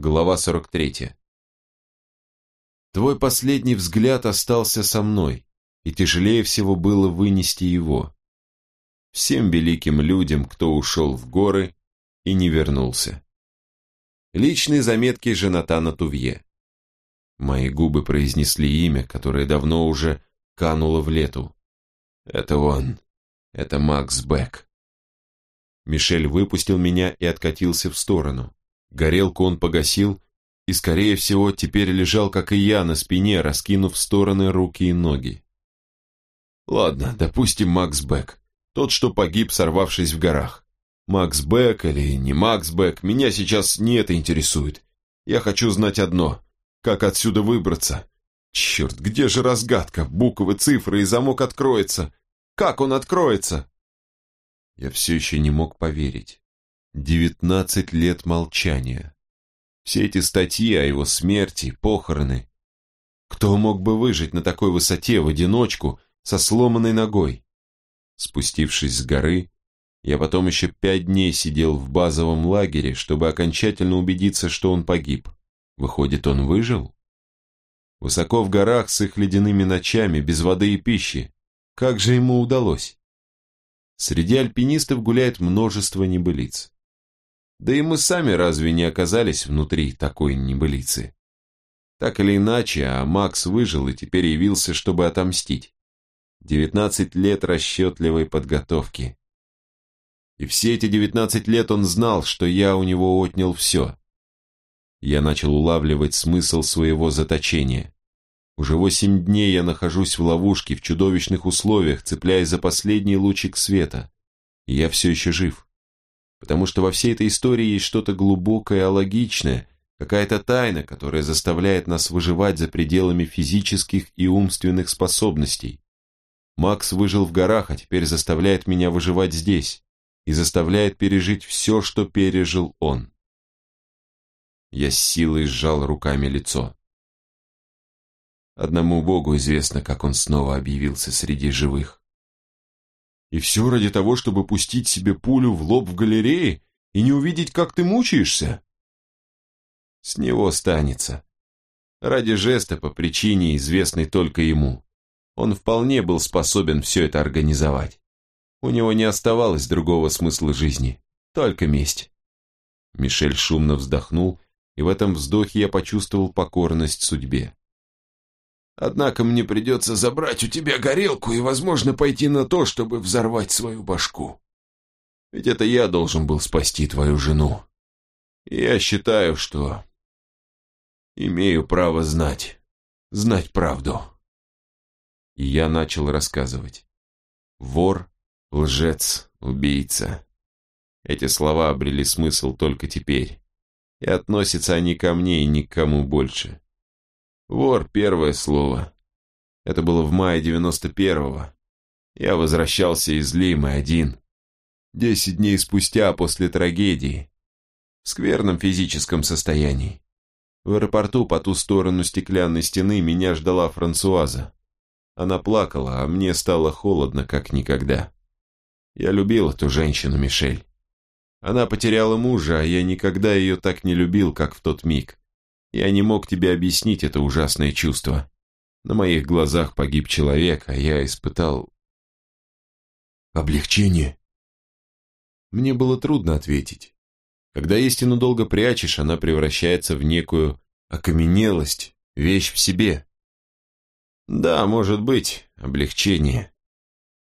Глава 43. Твой последний взгляд остался со мной, и тяжелее всего было вынести его. Всем великим людям, кто ушел в горы и не вернулся. Личные заметки Женатана Тувье. Мои губы произнесли имя, которое давно уже кануло в лету. Это он. Это Макс Бек. Мишель выпустил меня и откатился в сторону. Горелку он погасил и, скорее всего, теперь лежал, как и я, на спине, раскинув в стороны руки и ноги. Ладно, допустим, Макс Бек. Тот, что погиб, сорвавшись в горах. Макс Бек или не Макс Бек, меня сейчас не это интересует. Я хочу знать одно. Как отсюда выбраться? Черт, где же разгадка? Буквы, цифры и замок откроется. Как он откроется? Я все еще не мог поверить. Девятнадцать лет молчания. Все эти статьи о его смерти, похороны. Кто мог бы выжить на такой высоте в одиночку со сломанной ногой? Спустившись с горы, я потом еще пять дней сидел в базовом лагере, чтобы окончательно убедиться, что он погиб. Выходит, он выжил? Высоко в горах с их ледяными ночами, без воды и пищи. Как же ему удалось? Среди альпинистов гуляет множество небылиц. Да и мы сами разве не оказались внутри такой небылицы? Так или иначе, а Макс выжил и теперь явился, чтобы отомстить. Девятнадцать лет расчетливой подготовки. И все эти девятнадцать лет он знал, что я у него отнял все. Я начал улавливать смысл своего заточения. Уже восемь дней я нахожусь в ловушке, в чудовищных условиях, цепляясь за последний лучик света. И я все еще жив потому что во всей этой истории есть что-то глубокое, алогичное, какая-то тайна, которая заставляет нас выживать за пределами физических и умственных способностей. Макс выжил в горах, а теперь заставляет меня выживать здесь и заставляет пережить все, что пережил он. Я с силой сжал руками лицо. Одному Богу известно, как он снова объявился среди живых. И все ради того, чтобы пустить себе пулю в лоб в галерее и не увидеть, как ты мучаешься? С него станется. Ради жеста по причине, известной только ему. Он вполне был способен все это организовать. У него не оставалось другого смысла жизни, только месть. Мишель шумно вздохнул, и в этом вздохе я почувствовал покорность судьбе. Однако мне придется забрать у тебя горелку и, возможно, пойти на то, чтобы взорвать свою башку. Ведь это я должен был спасти твою жену. Я считаю, что имею право знать, знать правду. И я начал рассказывать. Вор, лжец, убийца. Эти слова обрели смысл только теперь. И относятся они ко мне и ни к кому больше. Вор — первое слово. Это было в мае девяносто первого. Я возвращался из Лимы один. Десять дней спустя после трагедии. В скверном физическом состоянии. В аэропорту по ту сторону стеклянной стены меня ждала Франсуаза. Она плакала, а мне стало холодно, как никогда. Я любил эту женщину, Мишель. Она потеряла мужа, а я никогда ее так не любил, как в тот миг. Я не мог тебе объяснить это ужасное чувство. На моих глазах погиб человек, а я испытал... Облегчение. Мне было трудно ответить. Когда истину долго прячешь, она превращается в некую окаменелость, вещь в себе. Да, может быть, облегчение.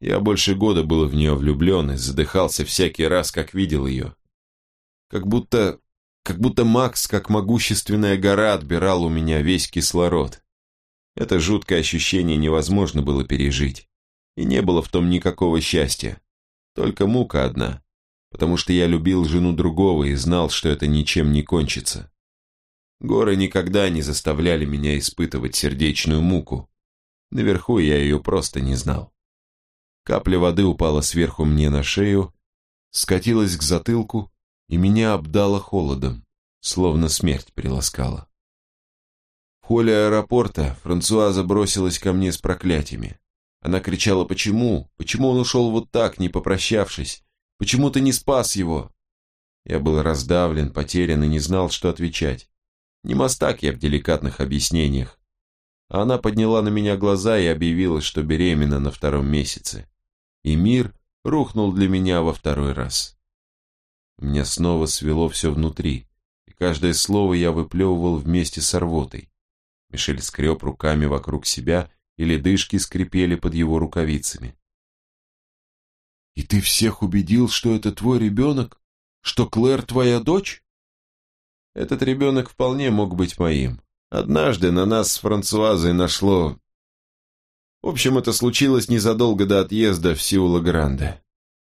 Я больше года был в нее влюблен и задыхался всякий раз, как видел ее. Как будто как будто Макс, как могущественная гора, отбирал у меня весь кислород. Это жуткое ощущение невозможно было пережить. И не было в том никакого счастья. Только мука одна. Потому что я любил жену другого и знал, что это ничем не кончится. Горы никогда не заставляли меня испытывать сердечную муку. Наверху я ее просто не знал. Капля воды упала сверху мне на шею, скатилась к затылку и меня обдало холодом, словно смерть приласкала. В холле аэропорта Франсуаза бросилась ко мне с проклятиями. Она кричала «Почему? Почему он ушел вот так, не попрощавшись? Почему ты не спас его?» Я был раздавлен, потерян и не знал, что отвечать. Не мастак я в деликатных объяснениях. Она подняла на меня глаза и объявила, что беременна на втором месяце. И мир рухнул для меня во второй раз. Меня снова свело все внутри, и каждое слово я выплевывал вместе с рвотой. Мишель скреб руками вокруг себя, и ледышки скрипели под его рукавицами. «И ты всех убедил, что это твой ребенок? Что Клэр твоя дочь?» Этот ребенок вполне мог быть моим. Однажды на нас с Франсуазой нашло... В общем, это случилось незадолго до отъезда в Сиула-Гранде.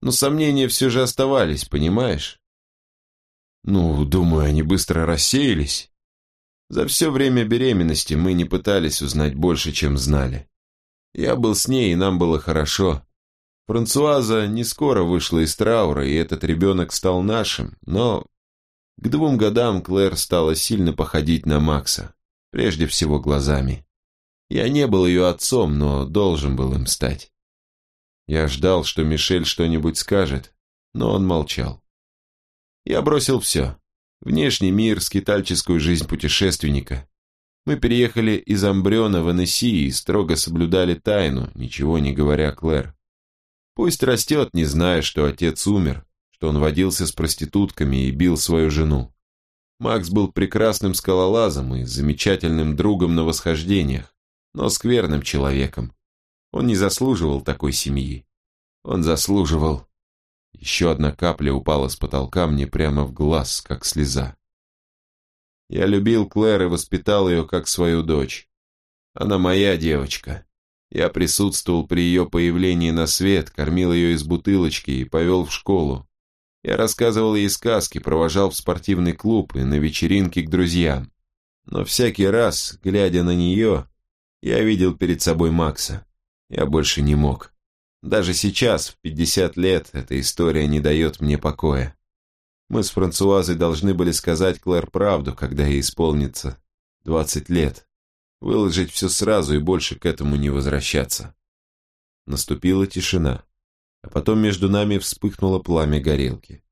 Но сомнения все же оставались, понимаешь? Ну, думаю, они быстро рассеялись. За все время беременности мы не пытались узнать больше, чем знали. Я был с ней, и нам было хорошо. Франсуаза не скоро вышла из траура, и этот ребенок стал нашим, но к двум годам Клэр стала сильно походить на Макса, прежде всего глазами. Я не был ее отцом, но должен был им стать. Я ждал, что Мишель что-нибудь скажет, но он молчал. Я бросил все. Внешний мир, скитальческую жизнь путешественника. Мы переехали из Амбрена в Аннесси и строго соблюдали тайну, ничего не говоря Клэр. Пусть растет, не зная, что отец умер, что он водился с проститутками и бил свою жену. Макс был прекрасным скалолазом и замечательным другом на восхождениях, но скверным человеком. Он не заслуживал такой семьи. Он заслуживал... Еще одна капля упала с потолка мне прямо в глаз, как слеза. Я любил Клэр и воспитал ее как свою дочь. Она моя девочка. Я присутствовал при ее появлении на свет, кормил ее из бутылочки и повел в школу. Я рассказывал ей сказки, провожал в спортивный клуб и на вечеринки к друзьям. Но всякий раз, глядя на нее, я видел перед собой Макса. Я больше не мог. Даже сейчас, в 50 лет, эта история не дает мне покоя. Мы с Франсуазой должны были сказать Клэр правду, когда ей исполнится 20 лет. Выложить все сразу и больше к этому не возвращаться. Наступила тишина а потом между нами вспыхнуло пламя горелки.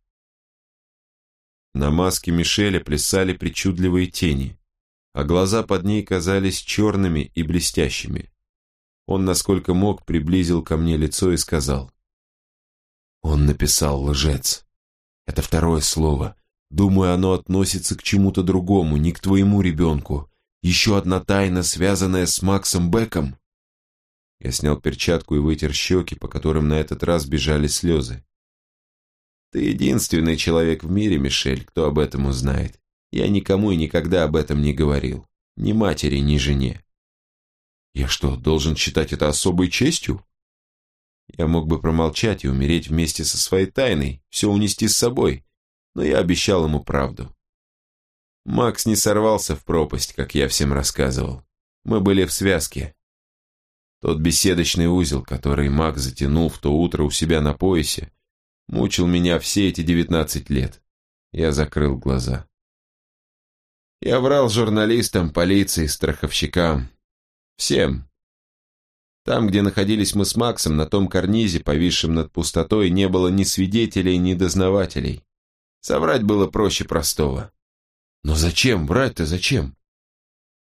На маске Мишеля плясали причудливые тени, а глаза под ней казались черными и блестящими. Он, насколько мог, приблизил ко мне лицо и сказал. Он написал «лжец». Это второе слово. Думаю, оно относится к чему-то другому, не к твоему ребенку. Еще одна тайна, связанная с Максом Беком. Я снял перчатку и вытер щеки, по которым на этот раз бежали слезы. «Ты единственный человек в мире, Мишель, кто об этом узнает. Я никому и никогда об этом не говорил. Ни матери, ни жене». «Я что, должен считать это особой честью?» Я мог бы промолчать и умереть вместе со своей тайной, все унести с собой, но я обещал ему правду. Макс не сорвался в пропасть, как я всем рассказывал. Мы были в связке, тот беседочный узел, который Мак затянул в то утро у себя на поясе, мучил меня все эти девятнадцать лет. Я закрыл глаза. Я врал журналистам, полиции, страховщикам. Всем. Там, где находились мы с Максом, на том карнизе, повисшем над пустотой, не было ни свидетелей, ни дознавателей. Соврать было проще простого. Но зачем? Врать-то зачем?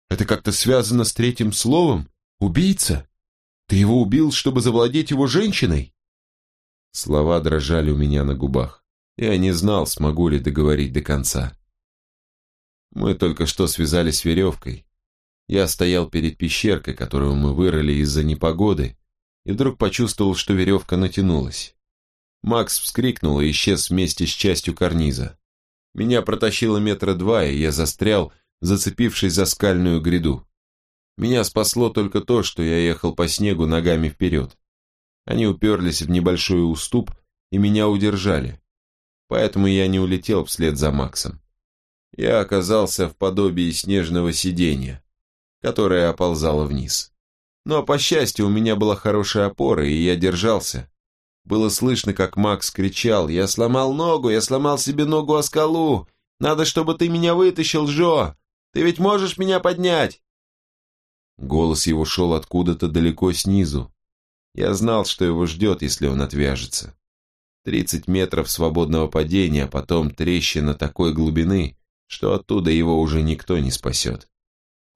Это как-то связано с третьим словом? Убийца? Ты его убил, чтобы завладеть его женщиной?» Слова дрожали у меня на губах. Я не знал, смогу ли договорить до конца. Мы только что связались веревкой. Я стоял перед пещеркой, которую мы вырыли из-за непогоды, и вдруг почувствовал, что веревка натянулась. Макс вскрикнул и исчез вместе с частью карниза. Меня протащило метра два, и я застрял, зацепившись за скальную гряду. Меня спасло только то, что я ехал по снегу ногами вперед. Они уперлись в небольшой уступ и меня удержали. Поэтому я не улетел вслед за Максом. Я оказался в подобии снежного сиденья, которое оползало вниз. Но, по счастью, у меня была хорошая опора, и я держался. Было слышно, как Макс кричал «Я сломал ногу! Я сломал себе ногу о скалу! Надо, чтобы ты меня вытащил, Джо! Ты ведь можешь меня поднять!» Голос его шел откуда-то далеко снизу. Я знал, что его ждет, если он отвяжется. Тридцать метров свободного падения, а потом трещина такой глубины, что оттуда его уже никто не спасет.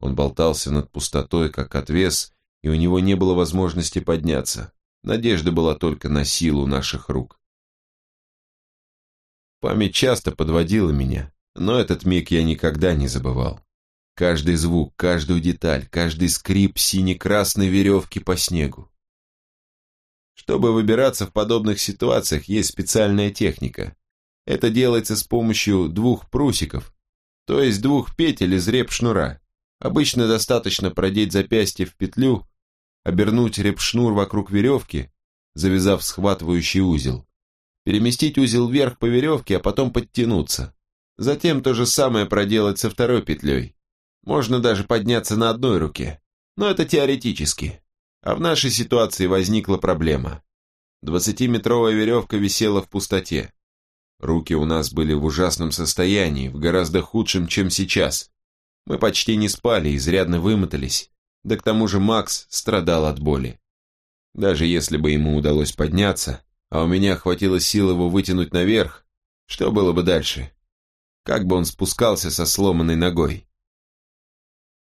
Он болтался над пустотой, как отвес, и у него не было возможности подняться. Надежда была только на силу наших рук. Память часто подводила меня, но этот миг я никогда не забывал. Каждый звук, каждую деталь, каждый скрип сине-красной веревки по снегу. Чтобы выбираться в подобных ситуациях, есть специальная техника. Это делается с помощью двух прусиков, то есть двух петель из реп-шнура. Обычно достаточно продеть запястье в петлю, обернуть реп-шнур вокруг веревки, завязав схватывающий узел, переместить узел вверх по веревке, а потом подтянуться. Затем то же самое проделать со второй петлей. Можно даже подняться на одной руке, но это теоретически. А в нашей ситуации возникла проблема. Двадцатиметровая веревка висела в пустоте. Руки у нас были в ужасном состоянии, в гораздо худшем, чем сейчас. Мы почти не спали, изрядно вымотались, да к тому же Макс страдал от боли. Даже если бы ему удалось подняться, а у меня хватило сил его вытянуть наверх, что было бы дальше? Как бы он спускался со сломанной ногой?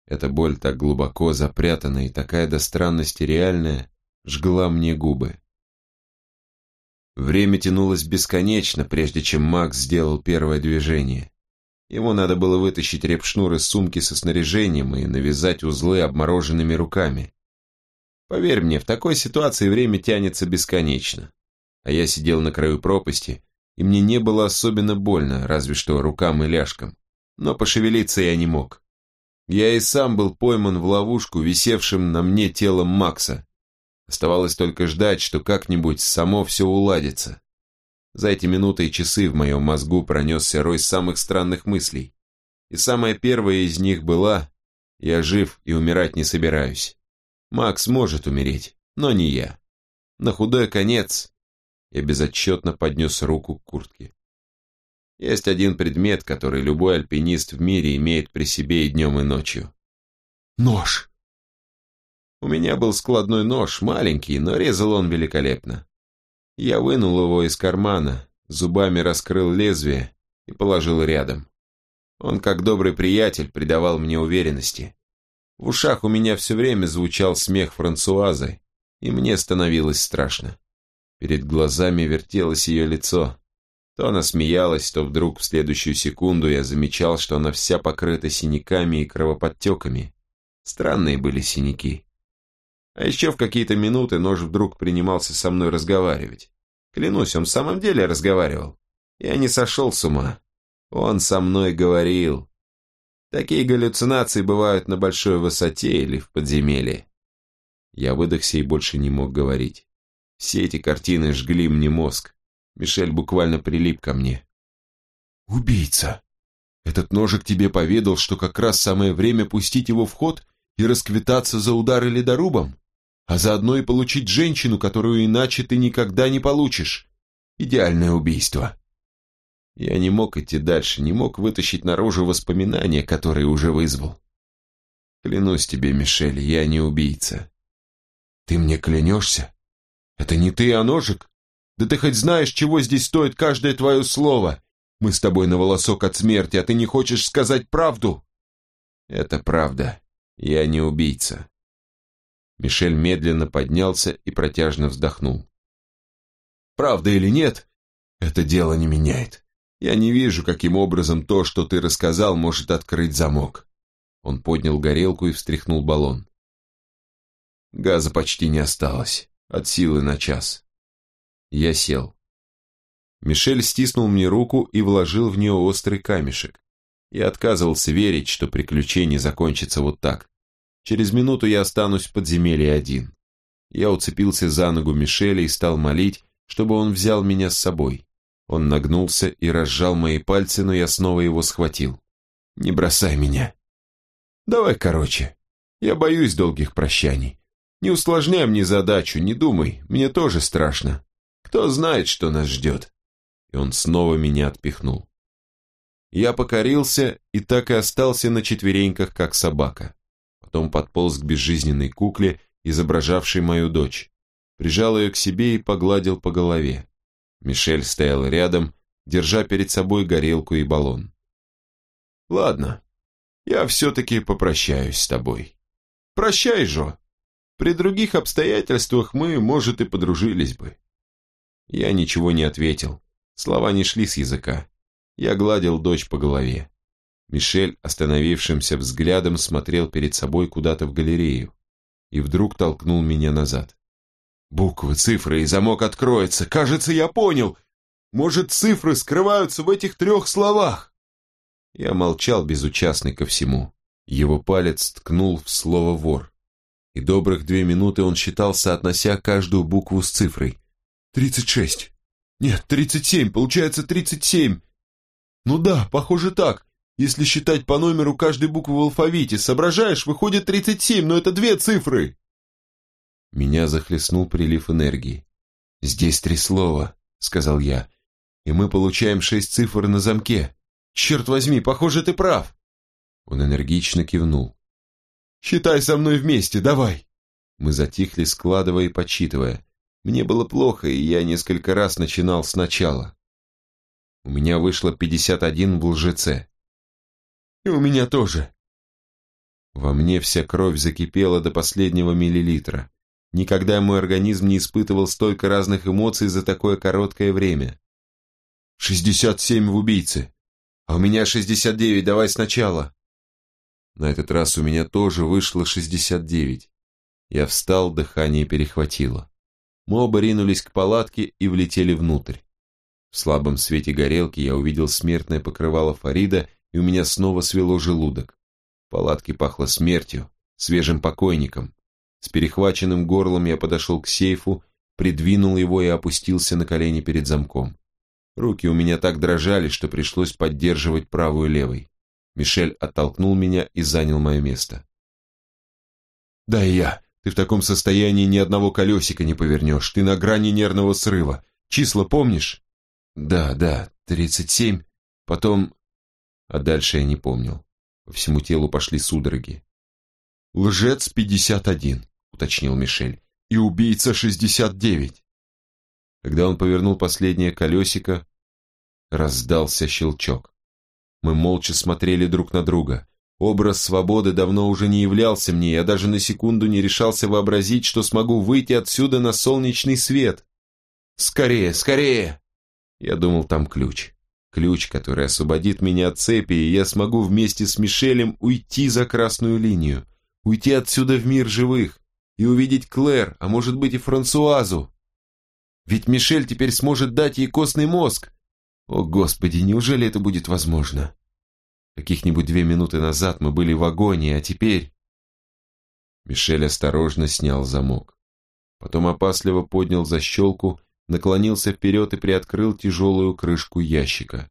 Эта боль так глубоко запрятана и такая до странности реальная, жгла мне губы. Время тянулось бесконечно, прежде чем Макс сделал первое движение. Ему надо было вытащить репшнур из сумки со снаряжением и навязать узлы обмороженными руками. Поверь мне, в такой ситуации время тянется бесконечно. А я сидел на краю пропасти, и мне не было особенно больно, разве что рукам и ляжкам. Но пошевелиться я не мог. Я и сам был пойман в ловушку, висевшим на мне телом Макса. Оставалось только ждать, что как-нибудь само все уладится. За эти минуты и часы в моем мозгу пронесся рой самых странных мыслей. И самая первая из них была «Я жив и умирать не собираюсь». Макс может умереть, но не я. На худой конец я безотчетно поднес руку к куртке. Есть один предмет, который любой альпинист в мире имеет при себе и днем, и ночью. Нож. У меня был складной нож, маленький, но резал он великолепно. Я вынул его из кармана, зубами раскрыл лезвие и положил рядом. Он, как добрый приятель, придавал мне уверенности. В ушах у меня все время звучал смех Франсуазы, и мне становилось страшно. Перед глазами вертелось ее лицо, то она смеялась, то вдруг в следующую секунду я замечал, что она вся покрыта синяками и кровоподтеками. Странные были синяки. А еще в какие-то минуты нож вдруг принимался со мной разговаривать. Клянусь, он в самом деле разговаривал. Я не сошел с ума. Он со мной говорил. Такие галлюцинации бывают на большой высоте или в подземелье. Я выдохся и больше не мог говорить. Все эти картины жгли мне мозг. Мишель буквально прилип ко мне. «Убийца! Этот ножик тебе поведал, что как раз самое время пустить его в ход и расквитаться за удары ледорубом, а заодно и получить женщину, которую иначе ты никогда не получишь. Идеальное убийство!» Я не мог идти дальше, не мог вытащить наружу воспоминания, которые уже вызвал. Клянусь тебе, Мишель, я не убийца. Ты мне клянешься? Это не ты, а ножик? Да ты хоть знаешь, чего здесь стоит каждое твое слово? Мы с тобой на волосок от смерти, а ты не хочешь сказать правду?» «Это правда. Я не убийца». Мишель медленно поднялся и протяжно вздохнул. «Правда или нет, это дело не меняет. Я не вижу, каким образом то, что ты рассказал, может открыть замок». Он поднял горелку и встряхнул баллон. Газа почти не осталось, от силы на час. Я сел. Мишель стиснул мне руку и вложил в нее острый камешек. Я отказывался верить, что приключение закончится вот так. Через минуту я останусь в подземелье один. Я уцепился за ногу Мишеля и стал молить, чтобы он взял меня с собой. Он нагнулся и разжал мои пальцы, но я снова его схватил. «Не бросай меня!» «Давай короче. Я боюсь долгих прощаний. Не усложняй мне задачу, не думай, мне тоже страшно. Кто знает, что нас ждет?» И он снова меня отпихнул. Я покорился и так и остался на четвереньках, как собака. Потом подполз к безжизненной кукле, изображавшей мою дочь. Прижал ее к себе и погладил по голове. Мишель стоял рядом, держа перед собой горелку и баллон. Ладно, я все-таки попрощаюсь с тобой. Прощай, Жо. При других обстоятельствах мы, может, и подружились бы. Я ничего не ответил. Слова не шли с языка. Я гладил дочь по голове. Мишель остановившимся взглядом смотрел перед собой куда-то в галерею и вдруг толкнул меня назад. «Буквы, цифры и замок откроется. Кажется, я понял. Может, цифры скрываются в этих трех словах?» Я молчал безучастный ко всему. Его палец ткнул в слово «вор». И добрых две минуты он считал, соотнося каждую букву с цифрой. «Тридцать шесть. Нет, тридцать семь. Получается тридцать семь. Ну да, похоже так. Если считать по номеру каждой буквы в алфавите, соображаешь, выходит 37, но это две цифры. Меня захлестнул прилив энергии. «Здесь три слова», — сказал я, — «и мы получаем шесть цифр на замке. Черт возьми, похоже, ты прав». Он энергично кивнул. «Считай со мной вместе, давай!» Мы затихли, складывая и подсчитывая. Мне было плохо, и я несколько раз начинал сначала. У меня вышло пятьдесят один в лжеце. И у меня тоже. Во мне вся кровь закипела до последнего миллилитра. Никогда мой организм не испытывал столько разных эмоций за такое короткое время. «Шестьдесят семь в убийце! А у меня шестьдесят девять, давай сначала!» На этот раз у меня тоже вышло шестьдесят девять. Я встал, дыхание перехватило. Мы оба ринулись к палатке и влетели внутрь. В слабом свете горелки я увидел смертное покрывало Фарида и у меня снова свело желудок. В палатке пахло смертью, свежим покойником. С перехваченным горлом я подошел к сейфу, придвинул его и опустился на колени перед замком. Руки у меня так дрожали, что пришлось поддерживать правую левой. Мишель оттолкнул меня и занял мое место. «Да и я. Ты в таком состоянии ни одного колесика не повернешь. Ты на грани нервного срыва. Числа помнишь?» «Да, да, тридцать семь. Потом а дальше я не помнил. По всему телу пошли судороги. «Лжец 51», — уточнил Мишель, — «и убийца 69». Когда он повернул последнее колесико, раздался щелчок. Мы молча смотрели друг на друга. Образ свободы давно уже не являлся мне, я даже на секунду не решался вообразить, что смогу выйти отсюда на солнечный свет. «Скорее, скорее!» Я думал, там ключ. Ключ, который освободит меня от цепи, и я смогу вместе с Мишелем уйти за красную линию, уйти отсюда в мир живых и увидеть Клэр, а может быть и Франсуазу. Ведь Мишель теперь сможет дать ей костный мозг. О, Господи, неужели это будет возможно? Каких-нибудь две минуты назад мы были в агонии, а теперь... Мишель осторожно снял замок. Потом опасливо поднял защелку наклонился вперед и приоткрыл тяжелую крышку ящика.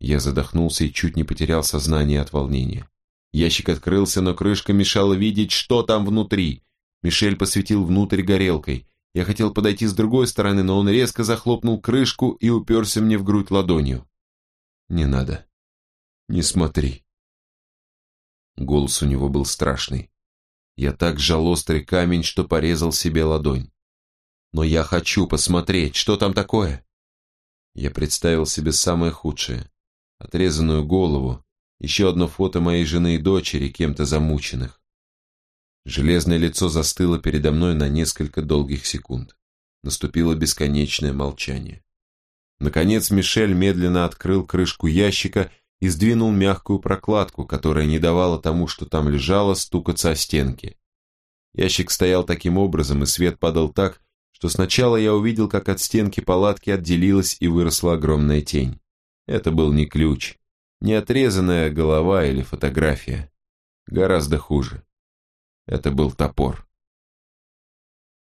Я задохнулся и чуть не потерял сознание от волнения. Ящик открылся, но крышка мешала видеть, что там внутри. Мишель посветил внутрь горелкой. Я хотел подойти с другой стороны, но он резко захлопнул крышку и уперся мне в грудь ладонью. «Не надо. Не смотри». Голос у него был страшный. Я так сжал острый камень, что порезал себе ладонь. Но я хочу посмотреть, что там такое. Я представил себе самое худшее. Отрезанную голову, еще одно фото моей жены и дочери, кем-то замученных. Железное лицо застыло передо мной на несколько долгих секунд. Наступило бесконечное молчание. Наконец Мишель медленно открыл крышку ящика и сдвинул мягкую прокладку, которая не давала тому, что там лежало, стукаться о стенки. Ящик стоял таким образом, и свет падал так, что сначала я увидел, как от стенки палатки отделилась и выросла огромная тень. Это был не ключ, не отрезанная голова или фотография. Гораздо хуже. Это был топор.